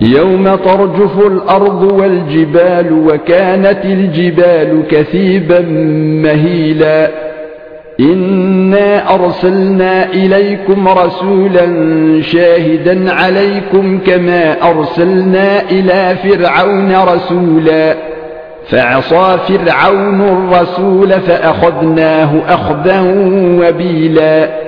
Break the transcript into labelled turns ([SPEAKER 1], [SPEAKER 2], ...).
[SPEAKER 1] يوم ترجف الأرض والجبال وكانت الجبال كثيبا مهيلا. إنا أرسلنا إليكم رسولا شاهدا عليكم كما أرسلنا إلى فرعون رسولا. فعصى فرعون الرسول فأخذناه أخذا وبيلا.